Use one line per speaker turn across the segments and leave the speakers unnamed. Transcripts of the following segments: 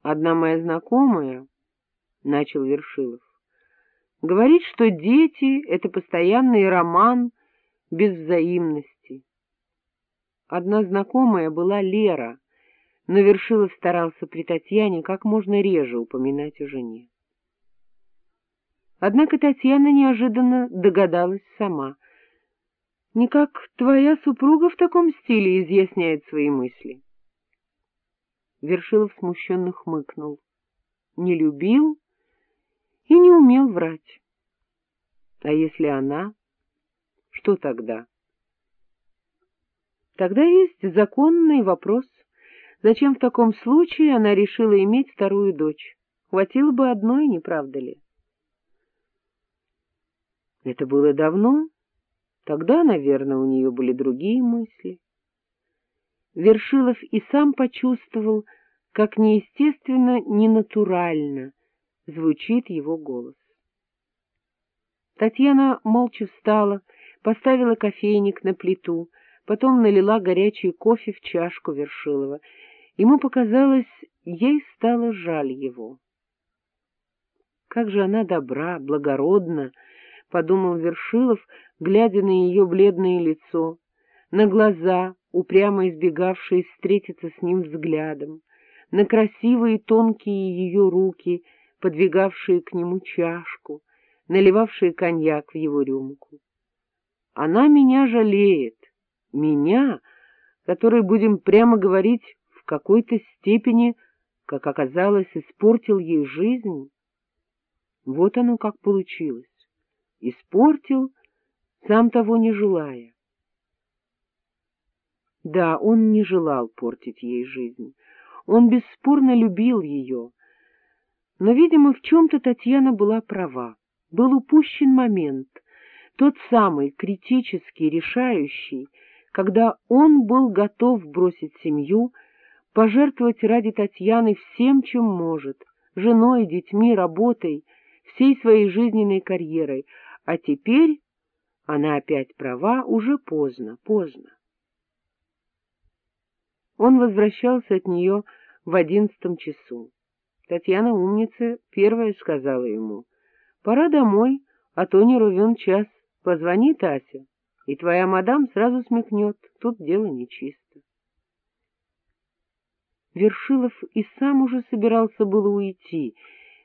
— Одна моя знакомая, — начал Вершилов, — говорит, что дети — это постоянный роман без взаимности. Одна знакомая была Лера, но Вершилов старался при Татьяне как можно реже упоминать о жене. Однако Татьяна неожиданно догадалась сама. Не как твоя супруга в таком стиле изъясняет свои мысли. Вершилов смущенно хмыкнул. Не любил и не умел врать. А если она, что тогда? Тогда есть законный вопрос, зачем в таком случае она решила иметь вторую дочь. Хватило бы одной, не правда ли? Это было давно, тогда, наверное, у нее были другие мысли. Вершилов и сам почувствовал, как неестественно, ненатурально звучит его голос. Татьяна молча встала, поставила кофейник на плиту, потом налила горячий кофе в чашку Вершилова. Ему показалось, ей стало жаль его. Как же она добра, благородна, — подумал Вершилов, глядя на ее бледное лицо, на глаза, упрямо избегавшие встретиться с ним взглядом, на красивые тонкие ее руки, подвигавшие к нему чашку, наливавшие коньяк в его рюмку. Она меня жалеет, меня, который, будем прямо говорить, в какой-то степени, как оказалось, испортил ей жизнь. Вот оно как получилось испортил, сам того не желая. Да, он не желал портить ей жизнь, он бесспорно любил ее, но, видимо, в чем-то Татьяна была права. Был упущен момент, тот самый критический, решающий, когда он был готов бросить семью, пожертвовать ради Татьяны всем, чем может, женой, детьми, работой, всей своей жизненной карьерой, а теперь она опять права, уже поздно, поздно. Он возвращался от нее в одиннадцатом часу. Татьяна умница первая сказала ему, — Пора домой, а то не ровен час. Позвони, Тася, и твоя мадам сразу смекнет, тут дело нечисто. Вершилов и сам уже собирался было уйти,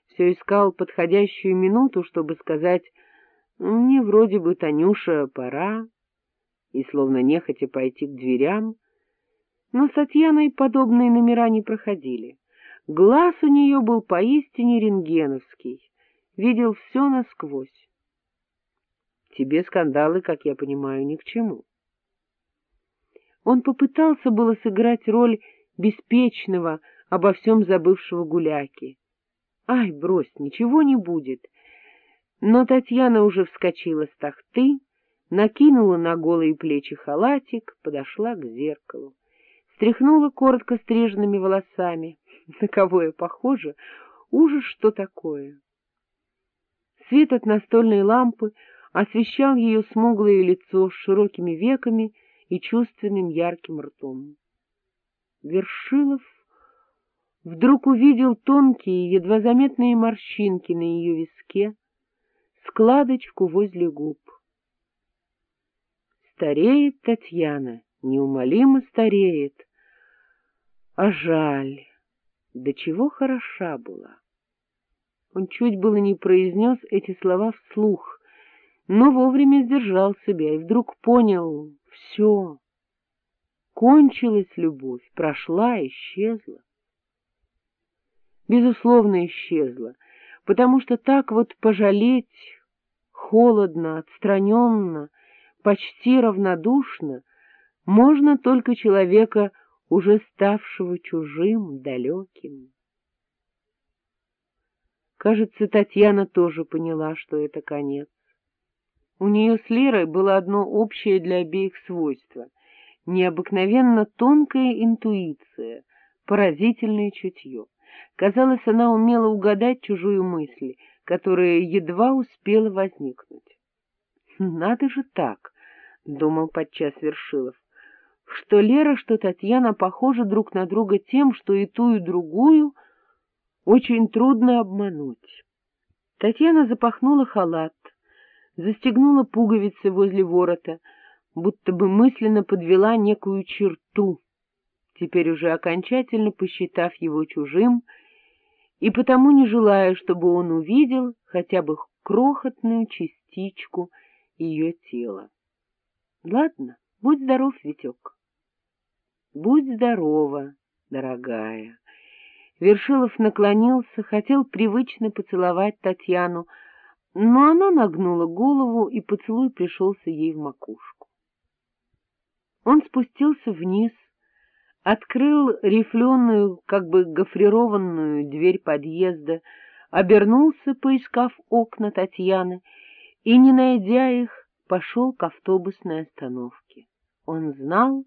все искал подходящую минуту, чтобы сказать мне вроде бы, Танюша, пора, и словно нехотя пойти к дверям, но с Татьяной подобные номера не проходили. Глаз у нее был поистине рентгеновский, видел все насквозь. Тебе скандалы, как я понимаю, ни к чему. Он попытался было сыграть роль беспечного, обо всем забывшего гуляки. Ай, брось, ничего не будет, но Татьяна уже вскочила с тахты, накинула на голые плечи халатик, подошла к зеркалу, стряхнула коротко стриженными волосами. На кого я похожа? Ужас, что такое! Свет от настольной лампы освещал ее смуглое лицо с широкими веками и чувственным ярким ртом. Вершилов вдруг увидел тонкие, едва заметные морщинки на ее виске, складочку возле губ. Стареет Татьяна, неумолимо стареет. А жаль, до чего хороша была. Он чуть было не произнес эти слова вслух, но вовремя сдержал себя и вдруг понял — все. Кончилась любовь, прошла, исчезла. Безусловно, исчезла, потому что так вот пожалеть холодно, отстраненно, почти равнодушно можно только человека, уже ставшего чужим, далеким. Кажется, Татьяна тоже поняла, что это конец. У нее с Лерой было одно общее для обеих свойство — необыкновенно тонкая интуиция, поразительное чутье. Казалось, она умела угадать чужую мысль, которая едва успела возникнуть. «Надо же так!» — думал подчас Вершилов, — что Лера, что Татьяна похожи друг на друга тем, что и ту, и другую очень трудно обмануть. Татьяна запахнула халат, застегнула пуговицы возле ворота, будто бы мысленно подвела некую черту, теперь уже окончательно посчитав его чужим и потому не желая, чтобы он увидел хотя бы крохотную частичку ее тела. Ладно, будь здоров, Витек. Будь здорова, дорогая. Вершилов наклонился, хотел привычно поцеловать Татьяну, но она нагнула голову, и поцелуй пришелся ей в макушку. Он спустился вниз, открыл рифленую, как бы гофрированную дверь подъезда, обернулся, поискав окна Татьяны, и, не найдя их, пошел к автобусной остановке. Он знал,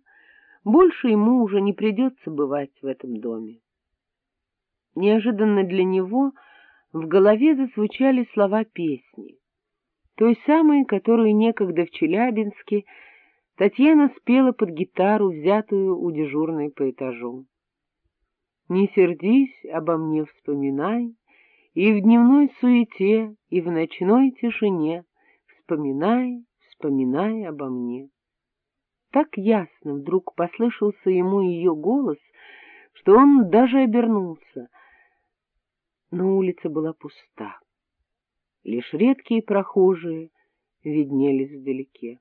больше ему уже не придется бывать в этом доме. Неожиданно для него в голове зазвучали слова песни, той самой, которую некогда в Челябинске Татьяна спела под гитару, взятую у дежурной по этажу. «Не сердись, обо мне вспоминай, и в дневной суете, и в ночной тишине вспоминай, вспоминай обо мне». Так ясно вдруг послышался ему ее голос, что он даже обернулся — но улица была пуста. Лишь редкие прохожие виднелись вдалеке.